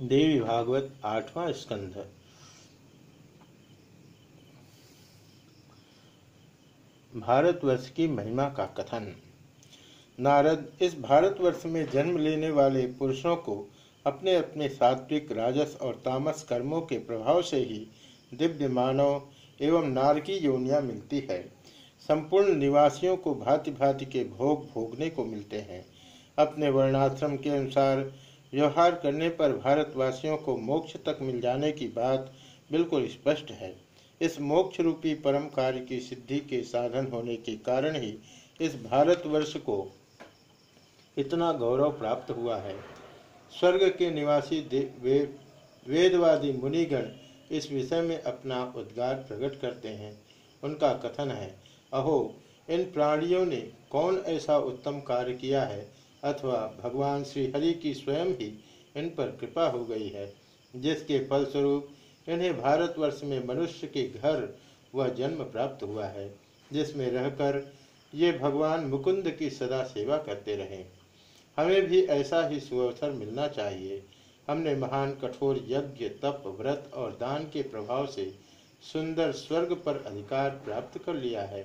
देवी भागवत आठवां स्कंध। भारतवर्ष की महिमा का कथन। नारद इस भारतवर्ष में जन्म लेने वाले पुरुषों को अपने अपने सात्विक, राजस और तामस कर्मों के प्रभाव से ही दिव्य मानव एवं नारकी योनिया मिलती है। संपूर्ण निवासियों को भांति भांति के भोग भोगने को मिलते हैं। अपने वर्णाश्रम के अनुसार व्यवहार करने पर भारतवासियों को मोक्ष तक मिल जाने की बात बिल्कुल स्पष्ट है। इस मोक्ष रूपी परम कार्य की सिद्धि के साधन होने के कारण ही इस भारतवर्ष को इतना गौरव प्राप्त हुआ है। स्वर्ग के निवासी वे, वेदवादी मुनिगण इस विषय में अपना उद्गार प्रकट करते हैं। उनका कथन है अहो इन प्राणियों ने कौन ऐसा उत्तम कार्य किया है अथवा भगवान श्री हरि की स्वयं ही इन पर कृपा हो गई है, जिसके फलस्वरूप इन्हें भारतवर्ष में मनुष्य के घर व जन्म प्राप्त हुआ है, जिसमें रहकर ये भगवान मुकुंद की सदा सेवा करते रहे। हमें भी ऐसा ही सुअवसर मिलना चाहिए। हमने महान कठोर यज्ञ, तप, व्रत और दान के प्रभाव से सुंदर स्वर्ग पर अधिकार प्राप्त कर लिया है।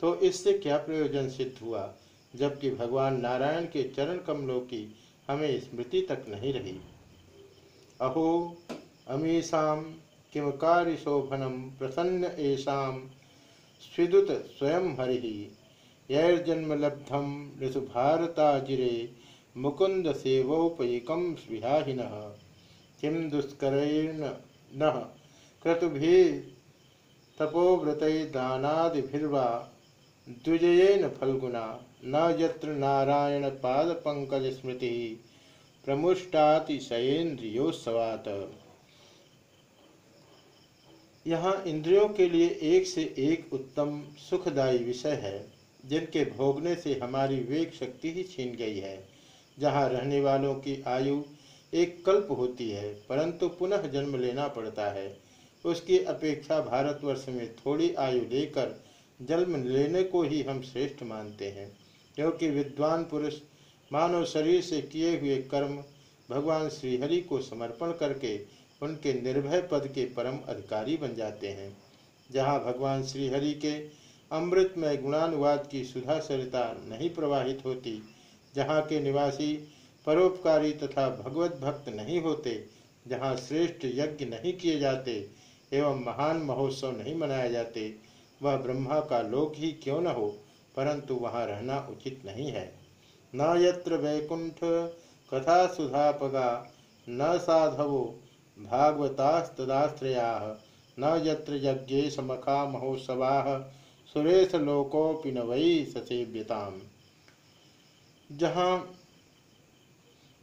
तो इससे क्या प्रयोजन सिद्ध हुआ? जबकि भगवान नारायण के चरण कमलों की हमें स्मृति तक नहीं रही। अहो, अमीषा किम कार्य शोभनम प्रसन्न ऐसाम स्विदुत स्वयं हरि। यैर्जन्म लब्धम ऋतु भारताजिरे मुकुंद सेवोपयिकम विहाहिन किम दुष्करेण न क्रतुभि तपोव्रत द्विजयेन फलगुना। न यत्र नारायण पाद पंकज स्मृति प्रमुष्टातिशयेन्द्रियोत्सवात। यहाँ इंद्रियों के लिए एक से एक उत्तम, सुखदायी विषय है, जिनके भोगने से हमारी वेग शक्ति ही छीन गई है। जहाँ रहने वालों की आयु एक कल्प होती है, परंतु पुनः जन्म लेना पड़ता है। उसकी अपेक्षा भारतवर्ष में थोड़ी आयु लेकर जन्म लेने को ही हम श्रेष्ठ मानते हैं। क्योंकि विद्वान पुरुष मानव शरीर से किए हुए कर्म भगवान श्रीहरि को समर्पण करके उनके निर्भय पद के परम अधिकारी बन जाते हैं। जहाँ भगवान श्रीहरि के अमृतमय गुणानुवाद की सुधा सरिता नहीं प्रवाहित होती, जहाँ के निवासी परोपकारी तथा भगवत भक्त नहीं होते, जहाँ श्रेष्ठ यज्ञ नहीं किए जाते एवं महान महोत्सव नहीं मनाए जाते, वह ब्रह्मा का लोक ही क्यों न हो? परंतु वहाँ रहना उचित नहीं है। न यत्र वैकुंठ कथा सुधापगा न साधवो भागवतास्तदाश्रया, न यत्र यज्ञे समखा महोत्सवा, सुरेश लोकोपि न वही ससेव्यताम। जहाँ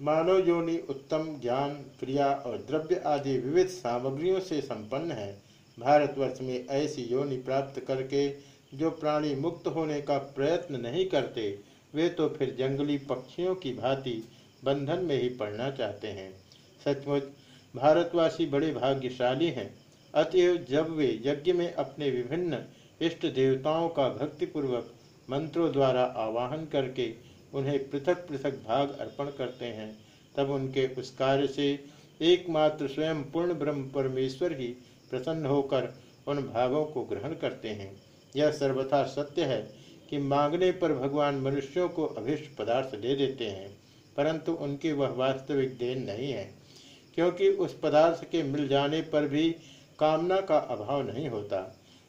मानव योनि उत्तम ज्ञान, क्रिया और द्रव्य आदि विविध सामग्रियों से संपन्न है, भारतवर्ष में ऐसी योनि प्राप्त करके जो प्राणी मुक्त होने का प्रयत्न नहीं करते, वे तो फिर जंगली पक्षियों की भांति बंधन में ही पड़ना चाहते हैं। सचमुच, भारतवासी बड़े भाग्यशाली हैं। अतएव जब वे यज्ञ में अपने विभिन्न इष्ट देवताओं का भक्तिपूर्वक मंत्रों द्वारा आवाहन करके उन्हें पृथक पृथक भाग अर्पण करते हैं, तब उनके उस कार्य से एकमात्र स्वयं पूर्ण ब्रह्म परमेश्वर ही प्रसन्न होकर उन भागों को ग्रहण करते हैं। यह सर्वथा सत्य है कि मांगने पर भगवान मनुष्यों को अभिष्ट पदार्थ दे देते हैं, परंतु उनकी वह वास्तविक देन नहीं है, क्योंकि उस पदार्थ के मिल जाने पर भी कामना का अभाव नहीं होता।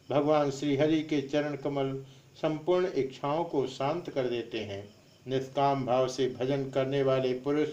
भगवान श्रीहरि के चरण कमल संपूर्ण इच्छाओं को शांत कर देते हैं। निष्काम भाव से भजन करने वाले पुरुष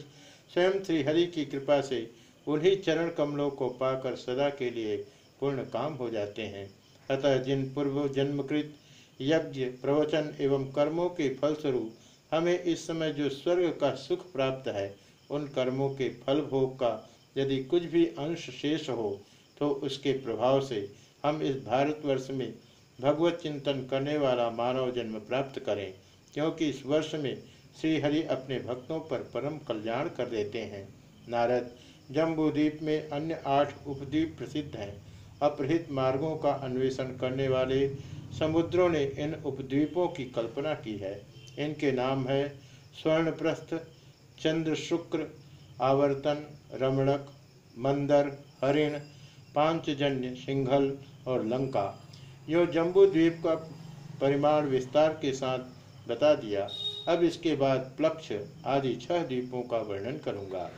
स्वयं श्रीहरि की कृपा से उन्हीं चरण कमलों को पाकर सदा के लिए पूर्ण काम हो जाते हैं। अतः जिन पूर्व जन्मकृत यज्ञ, प्रवचन एवं कर्मों के फलस्वरूप हमें इस समय जो स्वर्ग का सुख प्राप्त है, उन कर्मों के फल भोग का यदि कुछ भी अंश शेष हो तो उसके प्रभाव से हम इस भारतवर्ष में भगवत चिंतन करने वाला मानव जन्म प्राप्त करें, क्योंकि इस वर्ष में श्री हरि अपने भक्तों पर परम कल्याण कर देते हैं। नारद, जम्बूद्वीप में अन्य आठ उपद्वीप प्रसिद्ध हैं। अपहृत मार्गों का अन्वेषण करने वाले समुद्रों ने इन उपद्वीपों की कल्पना की है। इनके नाम है स्वर्णप्रस्थ चंद्र शुक्र आवर्तन, रमणक, मंदर, हरिण, पांचजन्य, सिंघल और लंका। यो जम्बू द्वीप का परिमाण विस्तार के साथ बता दिया। अब इसके बाद प्लक्ष आदि छह द्वीपों का वर्णन करूँगा।